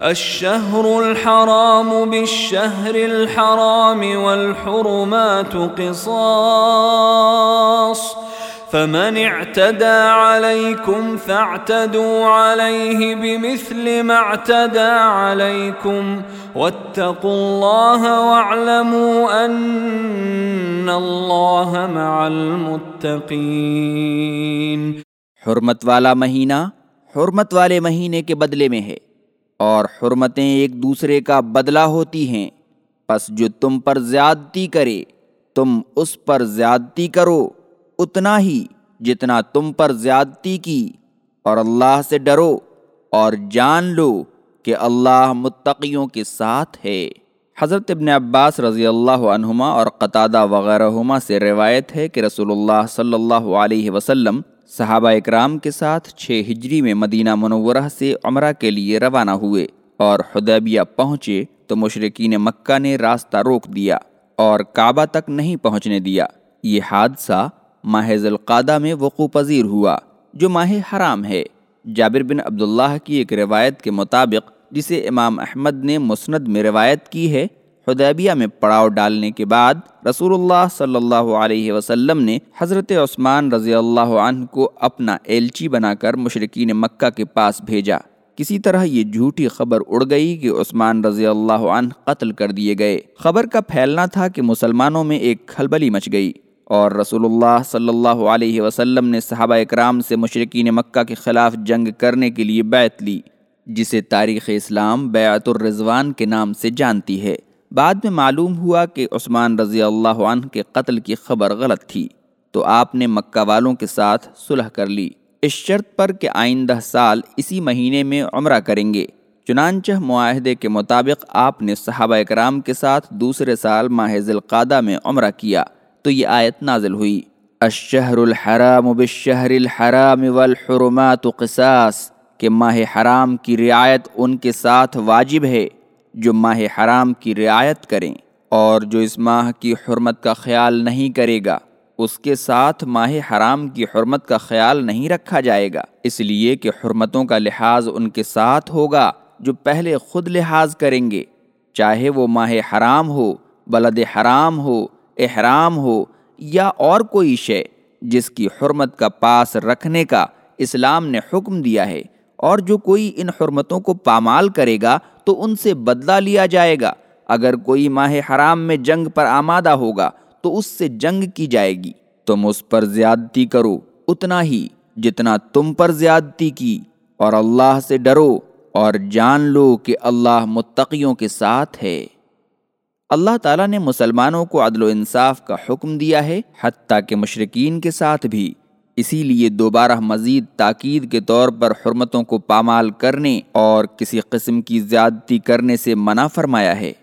الشهر الحرام بالشهر الحرام والحرمات قصاص. فمن اعتدى عليكم فاعتدوا عليه بمثل ما اعتدى عليكم. واتقوا الله واعلموا أن الله مع المتقين. حرمت والا مہینہ حرمت والے مہینے کے بدلے میں ہے۔ اور حرمتیں ایک دوسرے کا بدلہ ہوتی ہیں۔ پس جو تم پر زیادتی کرے، تم اس پر زیادتی کرو، اتنا ہی جتنا تم پر زیادتی کی۔ اور اللہ سے ڈرو اور جان لو کہ اللہ متقیوں کے ساتھ ہے۔ حضرت ابن عباس رضی اللہ عنہما اور قطادہ وغیرہ سے روایت ہے کہ رسول اللہ صلی اللہ علیہ وسلم صحابہ اکرام کے ساتھ چھ ہجری میں مدینہ منورہ سے عمرہ کے لیے روانہ ہوئے اور حدیبیہ پہنچے تو مشرقین مکہ نے راستہ روک دیا اور کعبہ تک نہیں پہنچنے دیا۔ یہ حادثہ ماہ ذوالقادہ میں وقوع پذیر ہوا، جو ماہ حرام ہے۔ جابر بن عبداللہ کی ایک روایت کے مطابق، جسے امام احمد نے مسند میں روایت کی ہے حدیبیہ میں پڑاؤ ڈالنے کے بعد رسول اللہ صلی اللہ علیہ وسلم نے حضرت عثمان رضی اللہ عنہ کو اپنا ایلچی بنا کر مشرقین مکہ کے پاس بھیجا۔ کسی طرح یہ جھوٹی خبر اڑ گئی کہ عثمان رضی اللہ عنہ قتل کر دیے گئے۔ خبر کا پھیلنا تھا کہ مسلمانوں میں ایک کھلبلی مچ گئی اور رسول اللہ صلی اللہ علیہ وسلم نے صحابہ اکرام سے مشرقین مکہ کے خلاف جنگ کرنے کے لیے بیعت لی، جسے تاریخ اسلام بیعت الرضوان کے نام سے جانتی ہے۔ بعد میں معلوم ہوا کہ عثمان رضی اللہ عنہ کے قتل کی خبر غلط تھی، تو آپ نے مکہ والوں کے ساتھ صلح کر لی۔ اس شرط پر کہ آئندہ سال اسی مہینے میں عمرہ کریں گے۔ چنانچہ معاہدے کے مطابق آپ نے صحابہ اکرام کے ساتھ دوسرے سال ماہ ذلقادہ میں عمرہ کیا، تو یہ آیت نازل ہوئی۔ الشہر الحرام بالشہر الحرام والحرمات قصاص، کہ ماہ حرام کی رعایت ان کے ساتھ واجب ہے۔ جو ماہ حرام کی رعایت کریں اور جو اس ماہ کی حرمت کا خیال نہیں کرے گا، اس کے ساتھ ماہ حرام کی حرمت کا خیال نہیں رکھا جائے گا۔ اس لیے کہ حرمتوں کا لحاظ ان کے ساتھ ہوگا جو پہلے خود لحاظ کریں گے۔ چاہے وہ ماہ حرام ہو، بلد حرام ہو، احرام ہو یا اور کوئی شے، جس کی حرمت کا پاس رکھنے کا اسلام نے حکم دیا ہے اور جو کوئی ان حرمتوں کو پامال کرے گا تو ان سے بدلہ لیا جائے گا۔ اگر کوئی ماہ حرام میں جنگ پر آمادہ ہوگا تو اس سے جنگ کی جائے گی۔ تم اس پر زیادتی کرو، اتنا ہی جتنا تم پر زیادتی کی۔ اور اللہ سے ڈرو اور جان لو کہ اللہ متقیوں کے ساتھ ہے۔ اللہ تعالیٰ نے مسلمانوں کو عدل و انصاف کا حکم دیا ہے، حتیٰ کہ مشرقین کے ساتھ بھی۔ اسی لیے دوبارہ مزید تاکید کے طور پر حرمتوں کو پامال کرنے اور کسی قسم کی زیادتی کرنے سے منع فرمایا ہے۔